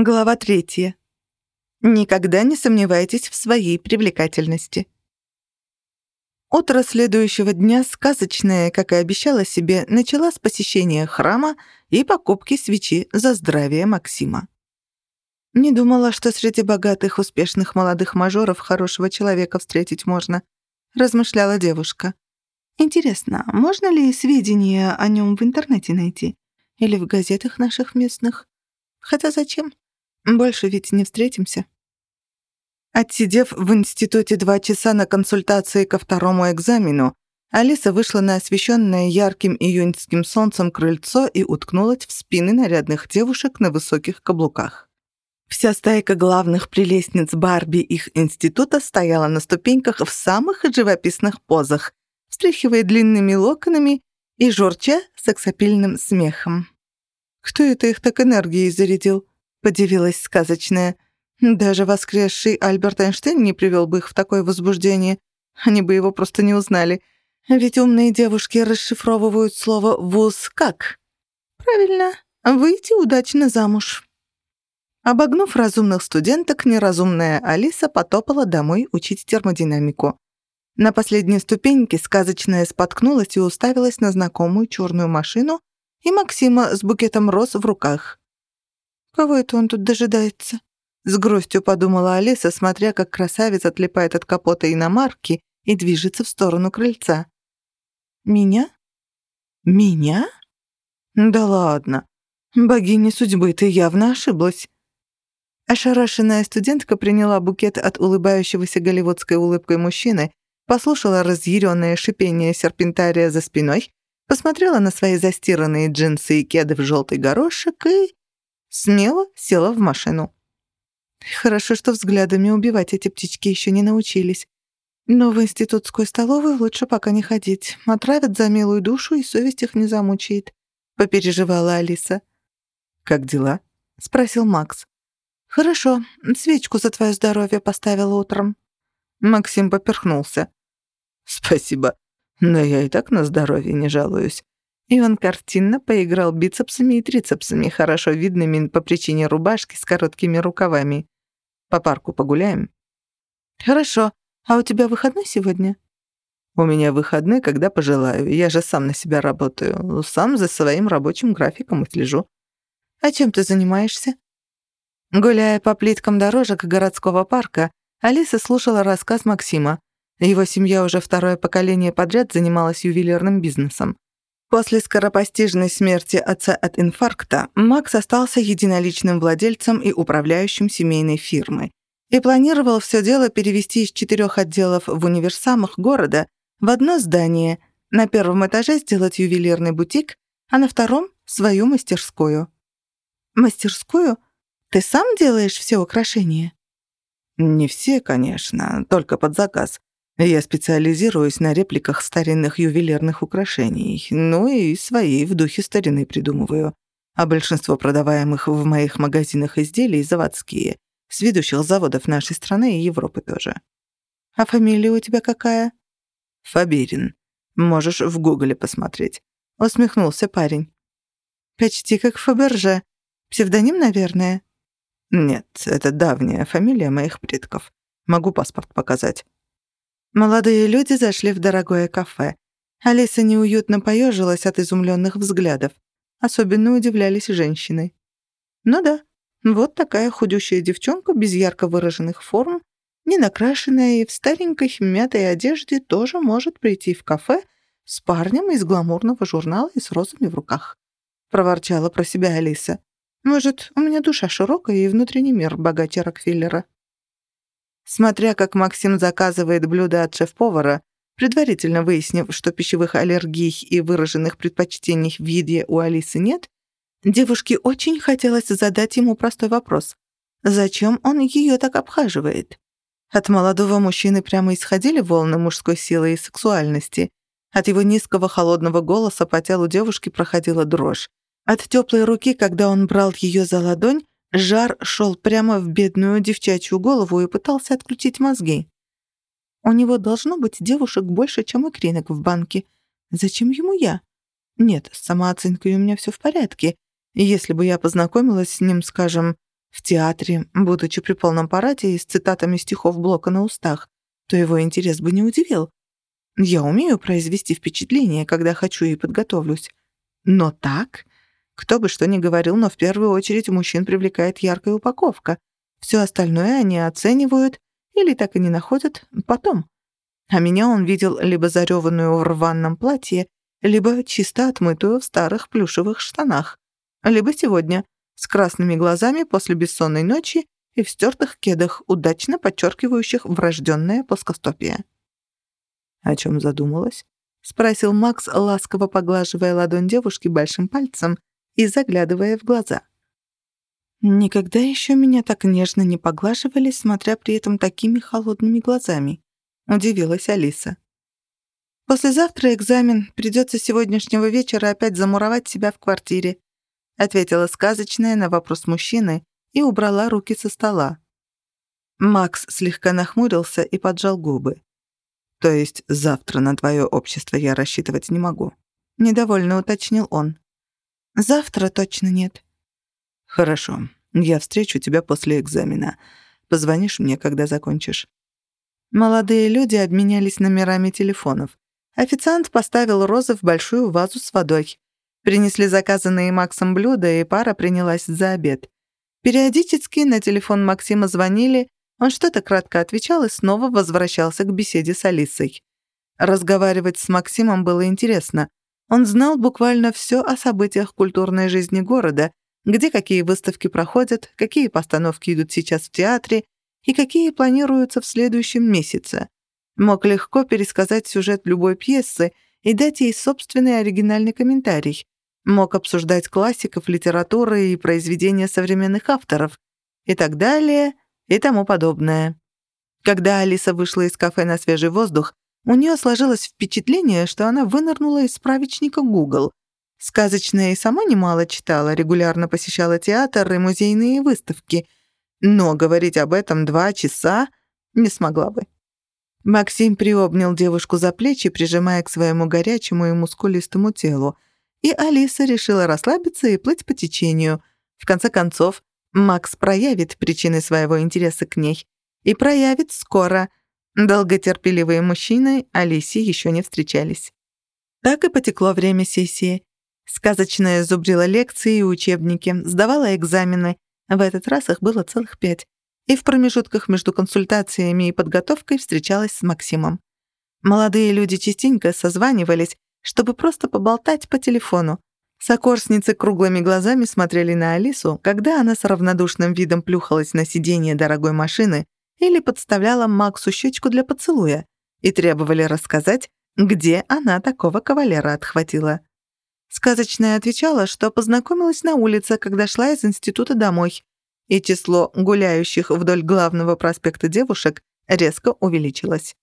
Глава третья. Никогда не сомневайтесь в своей привлекательности. Утро следующего дня сказочное, как и обещала себе, начала с посещения храма и покупки свечи за здравие Максима. Не думала, что среди богатых, успешных молодых мажоров хорошего человека встретить можно, размышляла девушка. Интересно, можно ли сведения о нем в интернете найти? Или в газетах наших местных? Хотя зачем? Больше ведь не встретимся. Отсидев в институте два часа на консультации ко второму экзамену, Алиса вышла на освещенное ярким июньским солнцем крыльцо и уткнулась в спины нарядных девушек на высоких каблуках. Вся стайка главных прелестниц Барби их института стояла на ступеньках в самых живописных позах, встряхивая длинными локонами и журча сексапильным смехом. «Кто это их так энергией зарядил?» — подивилась сказочная. «Даже воскресший Альберт Эйнштейн не привел бы их в такое возбуждение. Они бы его просто не узнали. Ведь умные девушки расшифровывают слово «вуз» как? Правильно, выйти удачно замуж». Обогнув разумных студенток, неразумная Алиса потопала домой учить термодинамику. На последней ступеньке сказочная споткнулась и уставилась на знакомую черную машину и Максима с букетом роз в руках. «Кого это он тут дожидается?» С грустью подумала Алиса, смотря, как красавец отлипает от капота иномарки и движется в сторону крыльца. «Меня? Меня? Да ладно. Богиня судьбы, ты явно ошиблась». Ошарашенная студентка приняла букет от улыбающегося голливудской улыбкой мужчины, послушала разъяренное шипение серпентария за спиной, посмотрела на свои застиранные джинсы и кеды в желтый горошек и смело села в машину. Хорошо, что взглядами убивать эти птички еще не научились. Но в институтскую столовую лучше пока не ходить. Отравят за милую душу, и совесть их не замучает», — попереживала Алиса. «Как дела?» — спросил Макс. «Хорошо, свечку за твое здоровье поставила утром». Максим поперхнулся. «Спасибо, но я и так на здоровье не жалуюсь». И он картинно поиграл бицепсами и трицепсами, хорошо видными по причине рубашки с короткими рукавами. «По парку погуляем?» «Хорошо. А у тебя выходной сегодня?» «У меня выходной, когда пожелаю. Я же сам на себя работаю. Сам за своим рабочим графиком и слежу». «А чем ты занимаешься?» Гуляя по плиткам дорожек городского парка, Алиса слушала рассказ Максима. Его семья уже второе поколение подряд занималась ювелирным бизнесом. После скоропостижной смерти отца от инфаркта Макс остался единоличным владельцем и управляющим семейной фирмы и планировал все дело перевести из четырех отделов в универсамах города в одно здание, на первом этаже сделать ювелирный бутик, а на втором — свою мастерскую. «Мастерскую?» Ты сам делаешь все украшения?» «Не все, конечно, только под заказ. Я специализируюсь на репликах старинных ювелирных украшений, ну и свои в духе старины придумываю. А большинство продаваемых в моих магазинах изделий заводские, с ведущих заводов нашей страны и Европы тоже. А фамилия у тебя какая? Фаберин. Можешь в гугле посмотреть. Усмехнулся парень. Почти как Фаберже. Псевдоним, наверное? «Нет, это давняя фамилия моих предков. Могу паспорт показать». Молодые люди зашли в дорогое кафе. Алиса неуютно поежилась от изумленных взглядов. Особенно удивлялись женщины. Ну да, вот такая худющая девчонка без ярко выраженных форм, не накрашенная и в старенькой мятой одежде тоже может прийти в кафе с парнем из гламурного журнала и с розами в руках. Проворчала про себя Алиса. Может, у меня душа широкая и внутренний мир богаче Рокфеллера. Смотря как Максим заказывает блюда от шеф-повара, предварительно выяснив, что пищевых аллергий и выраженных предпочтений в еде у Алисы нет, девушке очень хотелось задать ему простой вопрос. Зачем он ее так обхаживает? От молодого мужчины прямо исходили волны мужской силы и сексуальности. От его низкого холодного голоса по телу девушки проходила дрожь. От теплой руки, когда он брал ее за ладонь, жар шел прямо в бедную девчачью голову и пытался отключить мозги. У него должно быть девушек больше, чем икринок в банке. Зачем ему я? Нет, с самооценкой у меня все в порядке. Если бы я познакомилась с ним, скажем, в театре, будучи при полном параде и с цитатами стихов Блока на устах, то его интерес бы не удивил. Я умею произвести впечатление, когда хочу и подготовлюсь. Но так, кто бы что ни говорил, но в первую очередь мужчин привлекает яркая упаковка. Все остальное они оценивают или так и не находят потом. А меня он видел либо зареванную в рваном платье, либо чисто отмытую в старых плюшевых штанах, либо сегодня с красными глазами после бессонной ночи и в стертых кедах, удачно подчеркивающих врожденное плоскостопие. «О чем задумалась?» — спросил Макс, ласково поглаживая ладонь девушки большим пальцем и заглядывая в глаза. «Никогда еще меня так нежно не поглаживали, смотря при этом такими холодными глазами», — удивилась Алиса. «Послезавтра экзамен. Придется сегодняшнего вечера опять замуровать себя в квартире», — ответила сказочная на вопрос мужчины и убрала руки со стола. Макс слегка нахмурился и поджал губы. «То есть завтра на твое общество я рассчитывать не могу?» — недовольно уточнил он. «Завтра точно нет». «Хорошо. Я встречу тебя после экзамена. Позвонишь мне, когда закончишь». Молодые люди обменялись номерами телефонов. Официант поставил розы в большую вазу с водой. Принесли заказанные Максом блюда, и пара принялась за обед. Периодически на телефон Максима звонили, он что-то кратко отвечал и снова возвращался к беседе с Алисой. Разговаривать с Максимом было интересно. Он знал буквально все о событиях культурной жизни города, где какие выставки проходят, какие постановки идут сейчас в театре и какие планируются в следующем месяце. Мог легко пересказать сюжет любой пьесы и дать ей собственный оригинальный комментарий. Мог обсуждать классиков литературы и произведения современных авторов и так далее и тому подобное. Когда Алиса вышла из кафе на свежий воздух, у нее сложилось впечатление, что она вынырнула из справочника Google. Сказочная и сама немало читала, регулярно посещала театр и музейные выставки, но говорить об этом два часа не смогла бы. Максим приобнял девушку за плечи, прижимая к своему горячему и мускулистому телу, и Алиса решила расслабиться и плыть по течению. В конце концов, Макс проявит причины своего интереса к ней. И проявит скоро. Долготерпеливые мужчины Алисе еще не встречались. Так и потекло время сессии. Сказочная зубрила лекции и учебники, сдавала экзамены. В этот раз их было целых пять. И в промежутках между консультациями и подготовкой встречалась с Максимом. Молодые люди частенько созванивались, чтобы просто поболтать по телефону. Сокурсницы круглыми глазами смотрели на Алису, когда она с равнодушным видом плюхалась на сиденье дорогой машины или подставляла Максу щечку для поцелуя и требовали рассказать, где она такого кавалера отхватила. Сказочная отвечала, что познакомилась на улице, когда шла из института домой, и число гуляющих вдоль главного проспекта девушек резко увеличилось.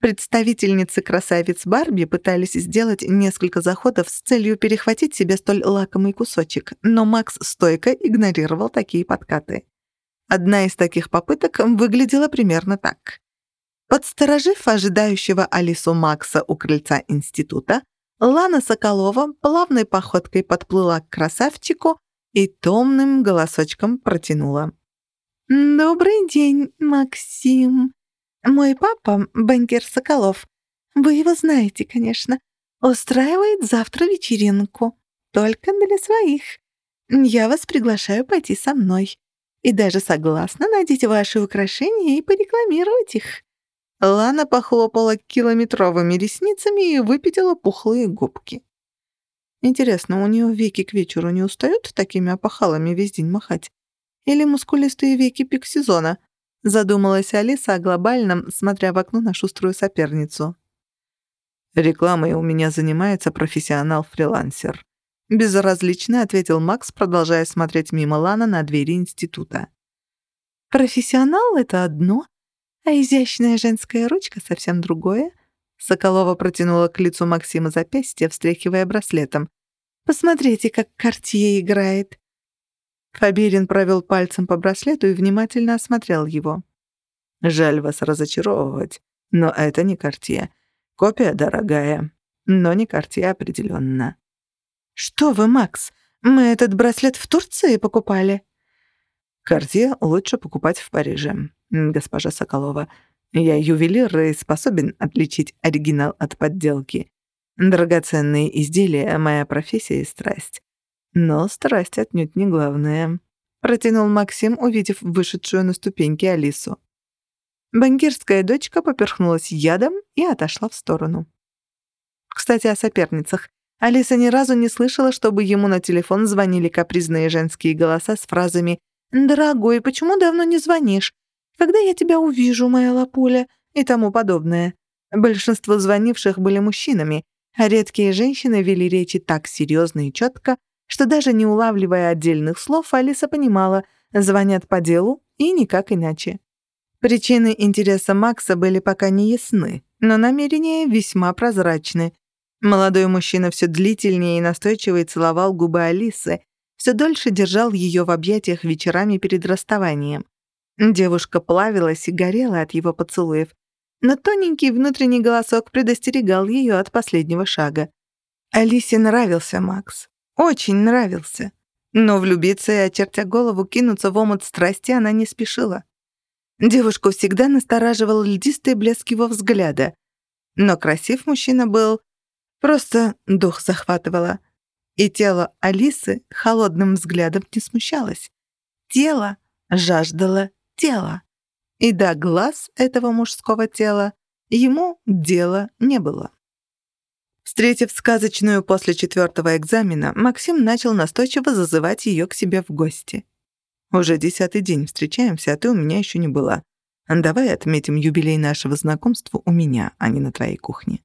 Представительницы красавиц Барби пытались сделать несколько заходов с целью перехватить себе столь лакомый кусочек, но Макс стойко игнорировал такие подкаты. Одна из таких попыток выглядела примерно так. Подсторожив ожидающего Алису Макса у крыльца института, Лана Соколова плавной походкой подплыла к красавчику и томным голосочком протянула. «Добрый день, Максим. Мой папа, банкир Соколов, вы его знаете, конечно, устраивает завтра вечеринку. Только для своих. Я вас приглашаю пойти со мной. И даже согласна надеть ваши украшения и порекламировать их. Лана похлопала километровыми ресницами и выпятила пухлые губки. Интересно, у нее веки к вечеру не устают такими опахалами весь день махать? Или мускулистые веки пик сезона? Задумалась Алиса о глобальном, смотря в окно на шуструю соперницу. «Рекламой у меня занимается профессионал-фрилансер», — безразлично ответил Макс, продолжая смотреть мимо Лана на двери института. «Профессионал — это одно, а изящная женская ручка — совсем другое». Соколова протянула к лицу Максима запястье, встряхивая браслетом. «Посмотрите, как Кортье играет». Фаберин провел пальцем по браслету и внимательно осмотрел его. «Жаль вас разочаровывать, но это не Кортье. Копия дорогая, но не Кортье определенно. «Что вы, Макс, мы этот браслет в Турции покупали?» Картье лучше покупать в Париже, госпожа Соколова. Я ювелир и способен отличить оригинал от подделки. Драгоценные изделия — моя профессия и страсть. Но страсть отнюдь не главное. Протянул Максим, увидев вышедшую на ступеньки Алису. Банкирская дочка поперхнулась ядом и отошла в сторону. Кстати, о соперницах. Алиса ни разу не слышала, чтобы ему на телефон звонили капризные женские голоса с фразами «Дорогой, почему давно не звонишь? Когда я тебя увижу, моя лапуля?» и тому подобное. Большинство звонивших были мужчинами, а редкие женщины вели речи так серьезно и четко, что даже не улавливая отдельных слов, Алиса понимала, звонят по делу и никак иначе. Причины интереса Макса были пока не ясны, но намерения весьма прозрачны. Молодой мужчина все длительнее и настойчивее целовал губы Алисы, все дольше держал ее в объятиях вечерами перед расставанием. Девушка плавилась и горела от его поцелуев, но тоненький внутренний голосок предостерегал ее от последнего шага. Алисе нравился Макс. Очень нравился. Но влюбиться и, очертя голову, кинуться в омут страсти она не спешила. Девушку всегда настораживал льдистый блеск его взгляда. Но красив мужчина был. Просто дух захватывало. И тело Алисы холодным взглядом не смущалось. Тело жаждало тела. И до глаз этого мужского тела ему дела не было. Встретив сказочную после четвертого экзамена, Максим начал настойчиво зазывать ее к себе в гости. «Уже десятый день встречаемся, а ты у меня еще не была. Давай отметим юбилей нашего знакомства у меня, а не на твоей кухне».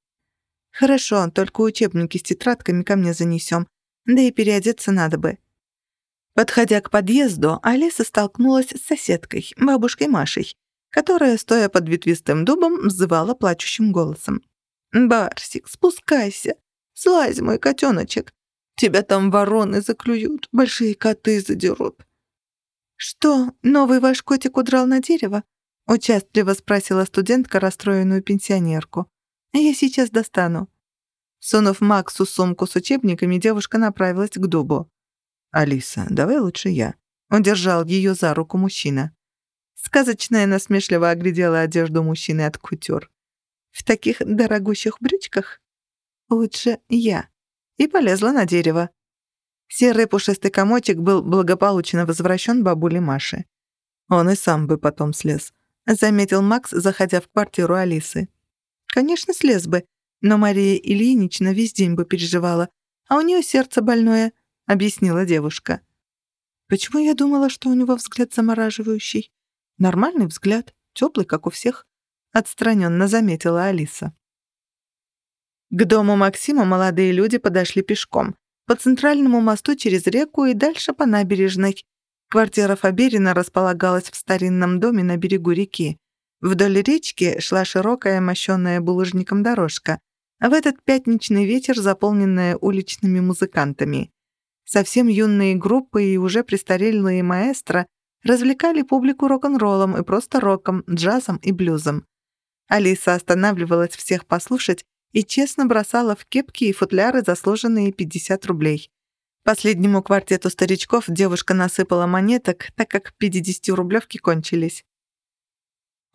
«Хорошо, только учебники с тетрадками ко мне занесем, да и переодеться надо бы». Подходя к подъезду, Алиса столкнулась с соседкой, бабушкой Машей, которая, стоя под ветвистым дубом, взывала плачущим голосом. «Барсик, спускайся! Слазь, мой котеночек! Тебя там вороны заклюют, большие коты задерут!» «Что, новый ваш котик удрал на дерево?» — участливо спросила студентка расстроенную пенсионерку. «Я сейчас достану». Сунув Максу сумку с учебниками, девушка направилась к дубу. «Алиса, давай лучше я». Он держал ее за руку мужчина. Сказочная насмешливо оглядела одежду мужчины от кутюр. «В таких дорогущих брючках? Лучше я». И полезла на дерево. Серый пушистый комочек был благополучно возвращен бабуле Маше. Он и сам бы потом слез, заметил Макс, заходя в квартиру Алисы. Конечно, слез бы, но Мария Ильинична весь день бы переживала, а у нее сердце больное, объяснила девушка. Почему я думала, что у него взгляд замораживающий? Нормальный взгляд, теплый, как у всех, отстраненно заметила Алиса. К дому Максима молодые люди подошли пешком, по центральному мосту через реку и дальше по набережной. Квартира Фаберина располагалась в старинном доме на берегу реки. Вдоль речки шла широкая, мощенная булыжником дорожка, а в этот пятничный вечер заполненная уличными музыкантами. Совсем юные группы и уже престарелые маэстро развлекали публику рок-н-роллом и просто роком, джазом и блюзом. Алиса останавливалась всех послушать и честно бросала в кепки и футляры заслуженные 50 рублей. Последнему квартету старичков девушка насыпала монеток, так как 50-рублевки кончились.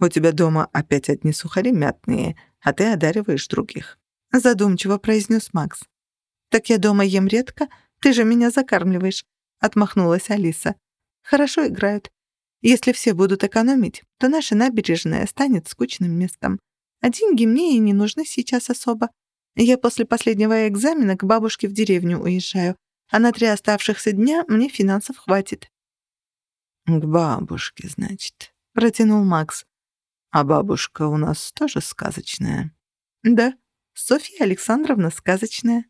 «У тебя дома опять одни сухари мятные, а ты одариваешь других», задумчиво произнес Макс. «Так я дома ем редко, ты же меня закармливаешь», — отмахнулась Алиса. «Хорошо играют. Если все будут экономить, то наша набережная станет скучным местом. А деньги мне и не нужны сейчас особо. Я после последнего экзамена к бабушке в деревню уезжаю, а на три оставшихся дня мне финансов хватит». «К бабушке, значит», — протянул Макс. «А бабушка у нас тоже сказочная?» «Да, Софья Александровна сказочная».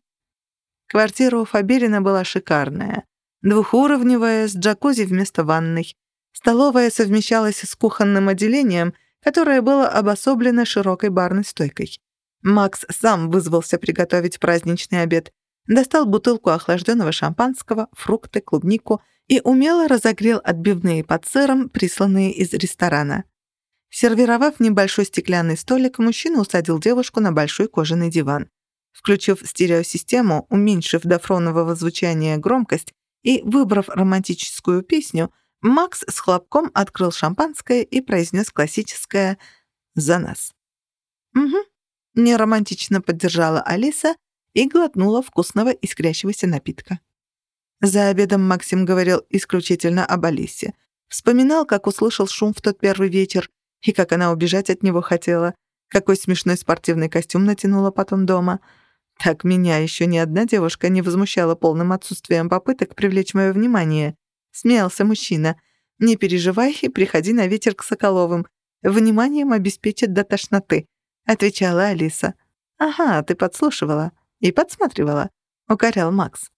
Квартира у Фаберина была шикарная. Двухуровневая, с джакузи вместо ванной. Столовая совмещалась с кухонным отделением, которое было обособлено широкой барной стойкой. Макс сам вызвался приготовить праздничный обед, достал бутылку охлажденного шампанского, фрукты, клубнику и умело разогрел отбивные под сыром, присланные из ресторана. Сервировав небольшой стеклянный столик, мужчина усадил девушку на большой кожаный диван. Включив стереосистему, уменьшив до фонового звучания громкость и выбрав романтическую песню, Макс с хлопком открыл шампанское и произнес классическое «За нас». «Угу», — неромантично поддержала Алиса и глотнула вкусного искрящегося напитка. За обедом Максим говорил исключительно об Алисе. Вспоминал, как услышал шум в тот первый вечер и как она убежать от него хотела, какой смешной спортивный костюм натянула потом дома. Так меня еще ни одна девушка не возмущала полным отсутствием попыток привлечь мое внимание. Смеялся мужчина. «Не переживай и приходи на ветер к Соколовым. Вниманием обеспечат до тошноты», — отвечала Алиса. «Ага, ты подслушивала и подсматривала», — укорял Макс.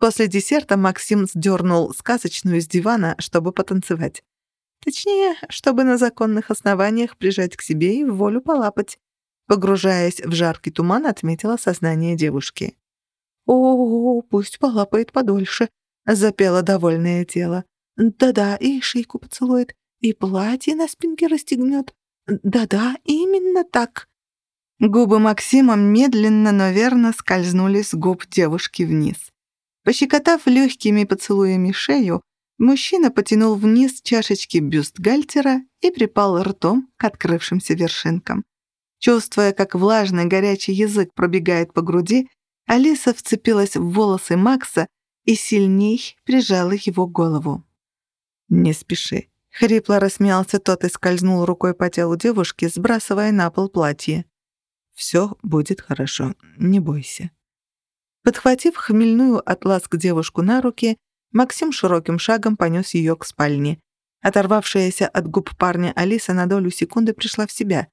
После десерта Максим сдернул сказочную с дивана, чтобы потанцевать. Точнее, чтобы на законных основаниях прижать к себе и в волю полапать. Погружаясь в жаркий туман, отметила сознание девушки. «О, пусть полапает подольше», Запело довольное тело. Да-да, и шейку поцелует, и платье на спинке расстегнет. Да-да, именно так. Губы Максима медленно, но верно скользнули с губ девушки вниз. Пощекотав легкими поцелуями шею, мужчина потянул вниз чашечки бюстгальтера и припал ртом к открывшимся вершинкам. Чувствуя, как влажный горячий язык пробегает по груди, Алиса вцепилась в волосы Макса и сильней прижала его голову. «Не спеши», — хрипло рассмеялся тот и скользнул рукой по телу девушки, сбрасывая на пол платье. «Всё будет хорошо, не бойся». Подхватив хмельную от ласк девушку на руки, Максим широким шагом понёс её к спальне. Оторвавшаяся от губ парня Алиса на долю секунды пришла в себя.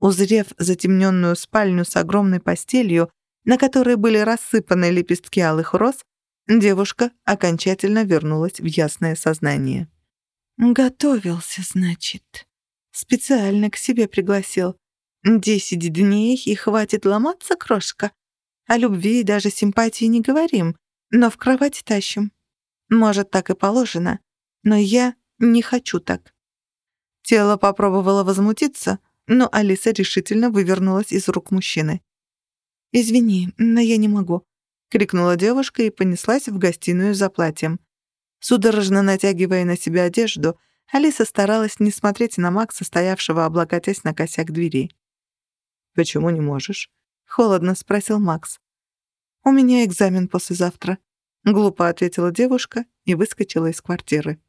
Узрев затемнённую спальню с огромной постелью, на которой были рассыпаны лепестки алых роз, Девушка окончательно вернулась в ясное сознание. «Готовился, значит. Специально к себе пригласил. Десять дней и хватит ломаться, крошка. О любви и даже симпатии не говорим, но в кровать тащим. Может, так и положено, но я не хочу так». Тело попробовало возмутиться, но Алиса решительно вывернулась из рук мужчины. «Извини, но я не могу. — крикнула девушка и понеслась в гостиную за платьем. Судорожно натягивая на себя одежду, Алиса старалась не смотреть на Макса, стоявшего облокотясь на косяк двери. «Почему не можешь?» — холодно спросил Макс. «У меня экзамен послезавтра», — глупо ответила девушка и выскочила из квартиры.